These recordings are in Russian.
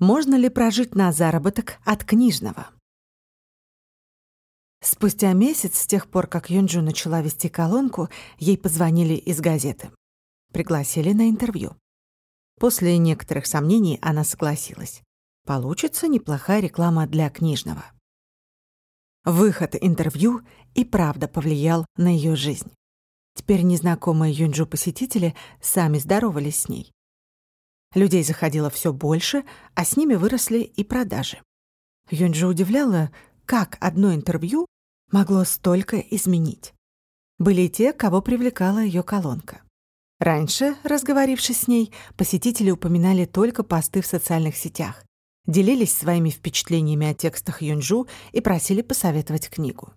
Можно ли прожить на заработок от книжного? Спустя месяц с тех пор, как Юнджу начала вести колонку, ей позвонили из газеты. Пригласили на интервью. После некоторых сомнений она согласилась. Получится неплохая реклама для книжного. Выход интервью и правда повлиял на ее жизнь. Теперь незнакомые Юнджу посетители сами здоровались с ней. Людей заходило все больше, а с ними выросли и продажи. Юнджи удивляла, как одно интервью могло столько изменить. Были и те, кого привлекала ее колонка. Раньше, разговорившись с ней, посетители упоминали только посты в социальных сетях, делились своими впечатлениями о текстах Юнджу и просили посоветовать книгу.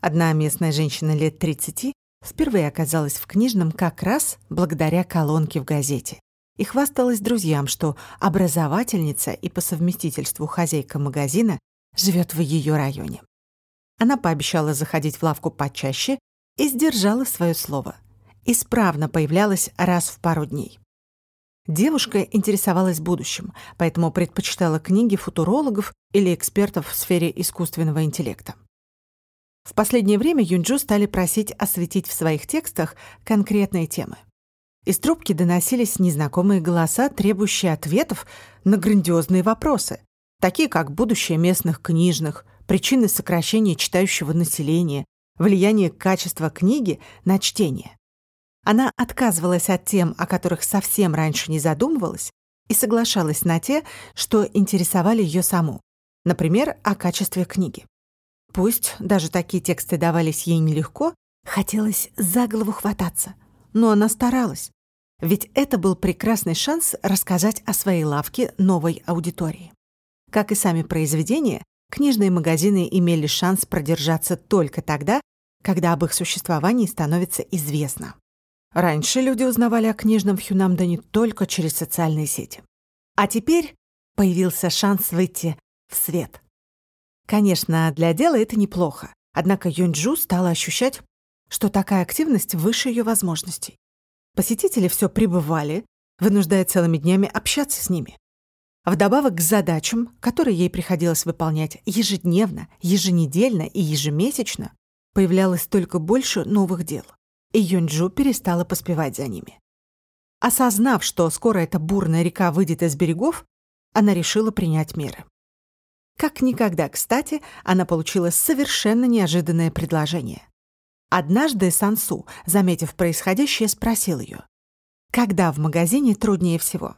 Одна местная женщина лет 30 впервые оказалась в книжном как раз благодаря колонке в газете и хвасталась друзьям, что образовательница и по совместительству хозяйка магазина живет в ее районе. Она пообещала заходить в лавку почаще и сдержала свое слово. Исправно появлялась раз в пару дней. Девушка интересовалась будущим, поэтому предпочитала книги футурологов или экспертов в сфере искусственного интеллекта. В последнее время Юнджу стали просить осветить в своих текстах конкретные темы. Из трубки доносились незнакомые голоса, требующие ответов на грандиозные вопросы, такие как будущее местных книжных, причины сокращения читающего населения, влияние качества книги на чтение. Она отказывалась от тем, о которых совсем раньше не задумывалась, и соглашалась на те, что интересовали ее саму, например, о качестве книги. Пусть даже такие тексты давались ей нелегко, хотелось за голову хвататься, но она старалась, ведь это был прекрасный шанс рассказать о своей лавке новой аудитории. Как и сами произведения, книжные магазины имели шанс продержаться только тогда, когда об их существовании становится известно. Раньше люди узнавали о книжном в Хюнамдане только через социальные сети. А теперь появился шанс выйти в свет. Конечно, для дела это неплохо, однако Юнджу стала ощущать, что такая активность выше ее возможностей. Посетители все прибывали, вынуждая целыми днями общаться с ними. Вдобавок к задачам, которые ей приходилось выполнять ежедневно, еженедельно и ежемесячно, появлялось только больше новых дел, и Юнджу перестала поспевать за ними. Осознав, что скоро эта бурная река выйдет из берегов, она решила принять меры. Как никогда, кстати, она получила совершенно неожиданное предложение. Однажды Сансу, заметив происходящее, спросил ее, когда в магазине труднее всего.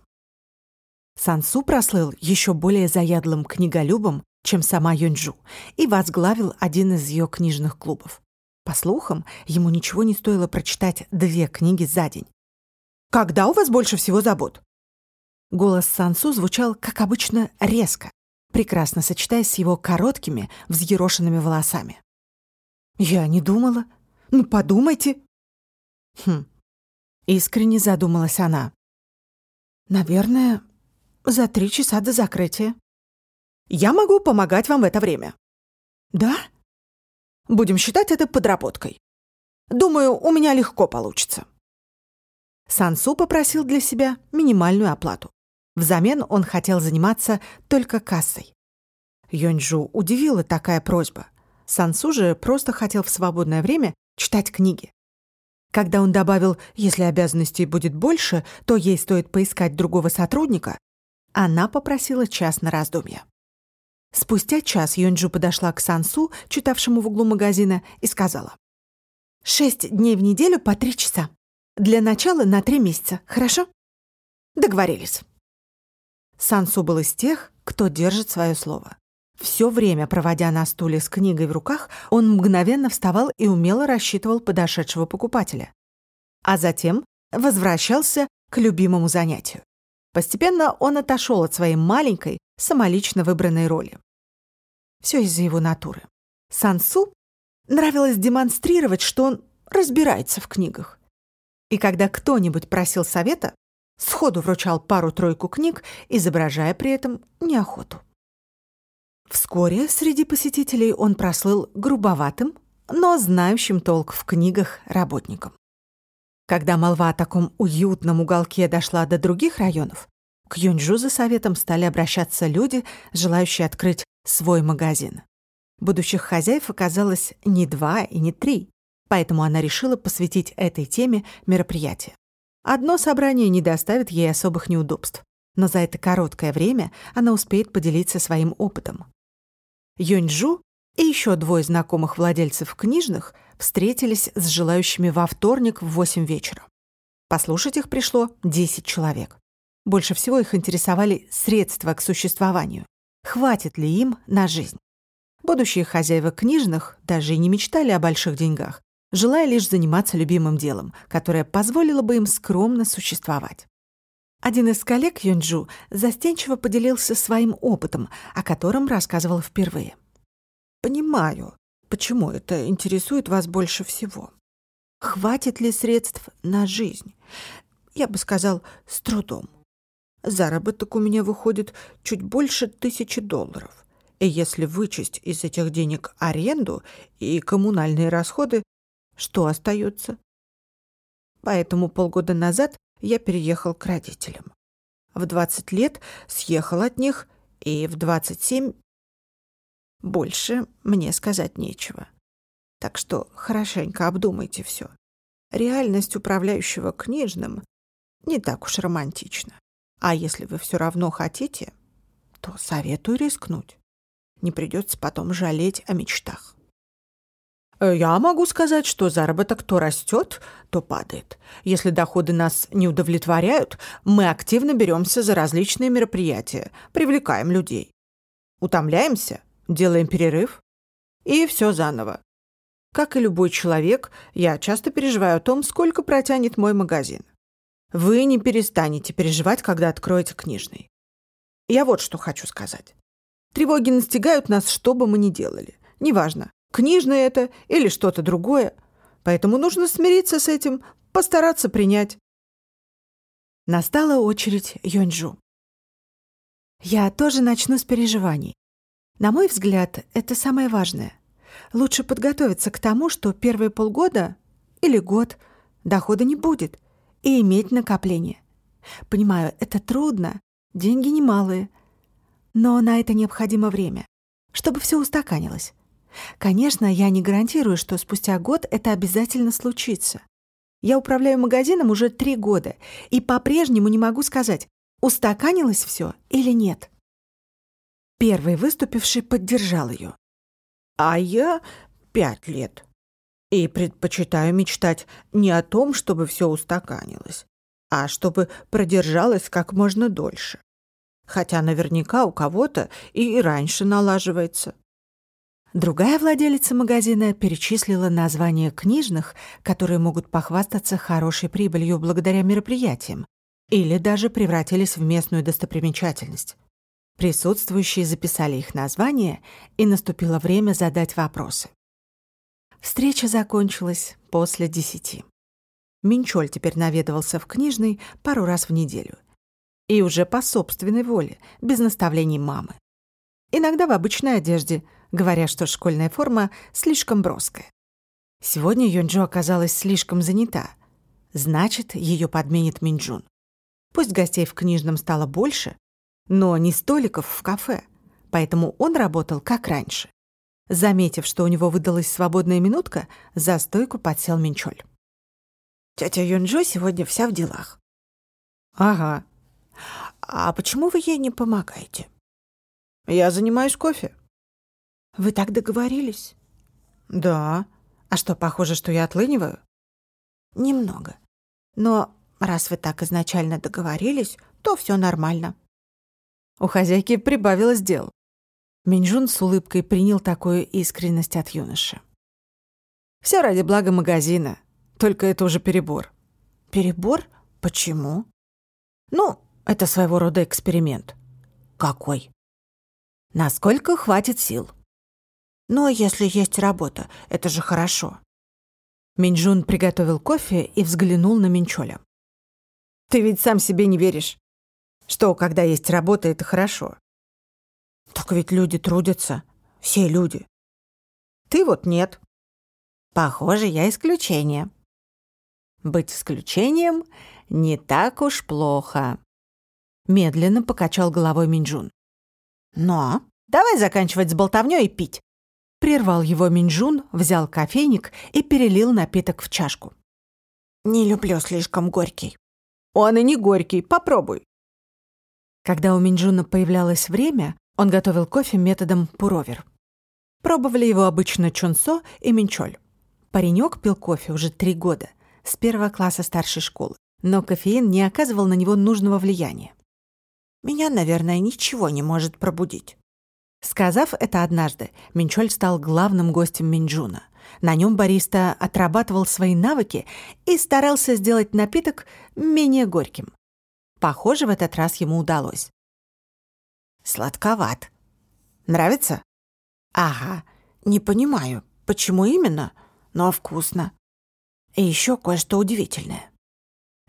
Сансу прослыл еще более заядлым книголюбом, чем сама Юнджу, и возглавил один из ее книжных клубов. По слухам, ему ничего не стоило прочитать две книги за день. «Когда у вас больше всего забот?» Голос Сансу звучал, как обычно, резко, прекрасно сочетаясь с его короткими, взъерошенными волосами. «Я не думала», ну, подумайте. Хм. Искренне задумалась она. Наверное, за три часа до закрытия. Я могу помогать вам в это время. Да? Будем считать это подработкой. Думаю, у меня легко получится. Сансу попросил для себя минимальную оплату. Взамен он хотел заниматься только кассой. Йонджу удивила такая просьба. Сансу же просто хотел в свободное время читать книги. Когда он добавил «если обязанностей будет больше, то ей стоит поискать другого сотрудника», она попросила час на раздумье. Спустя час Йонджу подошла к Сансу, читавшему в углу магазина, и сказала. «Шесть дней в неделю по три часа. Для начала на три месяца, хорошо?» «Договорились». Сансу был из тех, кто держит свое слово. Все время, проводя на стуле с книгой в руках, он мгновенно вставал и умело рассчитывал подошедшего покупателя. А затем возвращался к любимому занятию. Постепенно он отошел от своей маленькой, самолично выбранной роли. Все из-за его натуры. Сансу нравилось демонстрировать, что он разбирается в книгах. И когда кто-нибудь просил совета, сходу вручал пару-тройку книг, изображая при этом неохоту. Вскоре среди посетителей он прослыл грубоватым, но знающим толк в книгах работником. Когда молва о таком уютном уголке дошла до других районов, К Юньжу за советом стали обращаться люди, желающие открыть свой магазин. Будущих хозяев оказалось не два и не три, поэтому она решила посвятить этой теме мероприятие. Одно собрание не доставит ей особых неудобств, но за это короткое время она успеет поделиться своим опытом. Юньжу и еще двое знакомых владельцев книжных встретились с желающими во вторник в 8 вечера. Послушать их пришло 10 человек. Больше всего их интересовали средства к существованию. Хватит ли им на жизнь? Будущие хозяева книжных даже и не мечтали о больших деньгах, желая лишь заниматься любимым делом, которое позволило бы им скромно существовать. Один из коллег Юнджу застенчиво поделился своим опытом, о котором рассказывал впервые. «Понимаю, почему это интересует вас больше всего. Хватит ли средств на жизнь? Я бы сказал, с трудом. Заработок у меня выходит чуть больше тысячи долларов. И если вычесть из этих денег аренду и коммунальные расходы, что остается? Поэтому полгода назад я переехал к родителям. В 20 лет съехал от них, и в 27 больше мне сказать нечего. Так что хорошенько обдумайте все. Реальность управляющего книжным не так уж романтична. А если вы все равно хотите, то советую рискнуть. Не придется потом жалеть о мечтах. Э, я могу сказать, что заработок то растет, то падает. Если доходы нас не удовлетворяют, мы активно беремся за различные мероприятия, привлекаем людей. Утомляемся, делаем перерыв, и все заново. Как и любой человек, я часто переживаю о том, сколько протянет мой магазин. Вы не перестанете переживать, когда откроете книжный. Я вот что хочу сказать. Тревоги настигают нас, что бы мы ни делали. Неважно, книжное это или что-то другое. Поэтому нужно смириться с этим, постараться принять. Настала очередь Йонджу. Я тоже начну с переживаний. На мой взгляд, это самое важное. Лучше подготовиться к тому, что первые полгода или год дохода не будет, и иметь накопление. Понимаю, это трудно, деньги немалые, но на это необходимо время, чтобы все устаканилось. Конечно, я не гарантирую, что спустя год это обязательно случится. Я управляю магазином уже три года и по-прежнему не могу сказать, устаканилось все или нет. Первый выступивший поддержал ее. А я пять лет. И предпочитаю мечтать не о том, чтобы все устаканилось, а чтобы продержалось как можно дольше. Хотя наверняка у кого-то и раньше налаживается. Другая владелица магазина перечислила названия книжных, которые могут похвастаться хорошей прибылью благодаря мероприятиям или даже превратились в местную достопримечательность. Присутствующие записали их названия, и наступило время задать вопросы. Встреча закончилась после десяти. Минчоль теперь наведывался в книжный пару раз в неделю. И уже по собственной воле, без наставлений мамы. Иногда в обычной одежде – говоря, что школьная форма слишком броская. Сегодня Юнджо оказалась слишком занята. Значит, ее подменит Минджун. Пусть гостей в книжном стало больше, но не столиков в кафе, поэтому он работал как раньше. Заметив, что у него выдалась свободная минутка, за стойку подсел Минчоль. «Тетя Юнджо сегодня вся в делах». «Ага. А почему вы ей не помогаете?» «Я занимаюсь кофе», вы так договорились? Да. А что, похоже, что я отлыниваю? Немного. Но раз вы так изначально договорились, то все нормально. У хозяйки прибавилось дел. Минджун с улыбкой принял такую искренность от юноши. Все ради блага магазина, только это уже перебор. Перебор? Почему? Ну, это своего рода эксперимент. Какой? Насколько хватит сил. Но если есть работа, это же хорошо. Минджун приготовил кофе и взглянул на Минчоля. Ты ведь сам себе не веришь, что когда есть работа, это хорошо. Так ведь люди трудятся, все люди. Ты вот нет. Похоже, я исключение. Быть исключением не так уж плохо. Медленно покачал головой Минджун. «Но, давай заканчивать с болтовнёй и пить». Прервал его Минджун, взял кофейник и перелил напиток в чашку. «Не люблю слишком горький». «Он и не горький, попробуй». Когда у Минджуна появлялось время, он готовил кофе методом пуровер. Пробовали его обычно Чунсо и Минчоль. Паренек пил кофе уже три года, с первого класса старшей школы, но кофеин не оказывал на него нужного влияния. «Меня, наверное, ничего не может пробудить». Сказав это однажды, Минчоль стал главным гостем Минджуна. На нем бариста отрабатывал свои навыки и старался сделать напиток менее горьким. Похоже, в этот раз ему удалось. «Сладковат. Нравится?» «Ага, не понимаю, почему именно, но вкусно. И еще кое-что удивительное».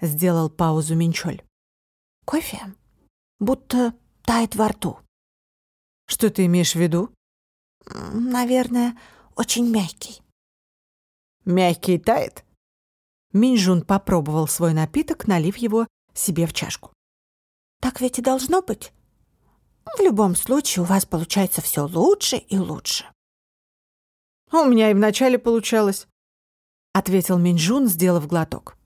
Сделал паузу Минчоль. «Кофе? Будто тает во рту». «Что ты имеешь в виду?» «Наверное, очень мягкий». «Мягкий тает?» Минжун попробовал свой напиток, налив его себе в чашку. «Так ведь и должно быть. В любом случае у вас получается все лучше и лучше». «У меня и вначале получалось», — ответил Минджун, сделав глоток.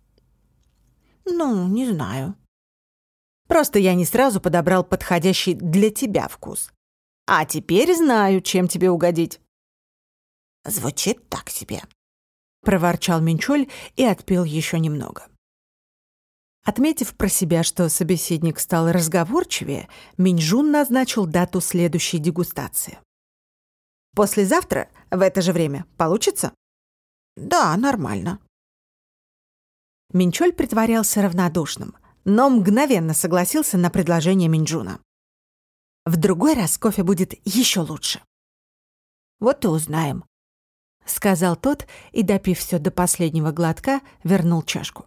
«Ну, не знаю». «Просто я не сразу подобрал подходящий для тебя вкус. А теперь знаю, чем тебе угодить». «Звучит так себе», — проворчал Минчоль и отпил еще немного. Отметив про себя, что собеседник стал разговорчивее, Минжун назначил дату следующей дегустации. «Послезавтра в это же время получится?» «Да, нормально». Минчоль притворялся равнодушным, но мгновенно согласился на предложение Минджуна. «В другой раз кофе будет еще лучше». «Вот и узнаем», — сказал тот и, допив все до последнего глотка, вернул чашку.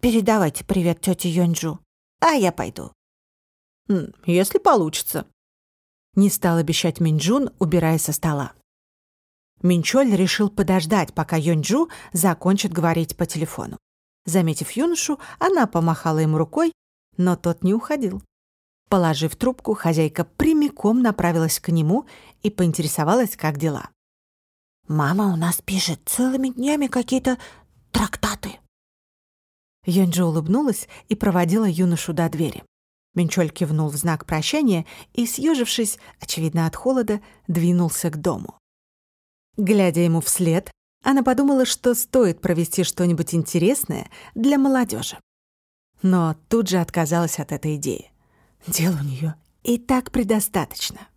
Передавайте привет тете Йонджу, а я пойду. Если получится. Не стал обещать Минджун, убирая со стола. Минчоль решил подождать, пока Йонджу закончит говорить по телефону. Заметив юношу, она помахала ему рукой, но тот не уходил. Положив трубку, хозяйка прямиком направилась к нему и поинтересовалась, как дела. «Мама у нас пишет целыми днями какие-то трактаты», Йонджи улыбнулась и проводила юношу до двери. Минчоль кивнул в знак прощания и, съежившись, очевидно от холода, двинулся к дому. Глядя ему вслед, она подумала, что стоит провести что-нибудь интересное для молодежи. Но тут же отказалась от этой идеи. Дел у нее и так предостаточно.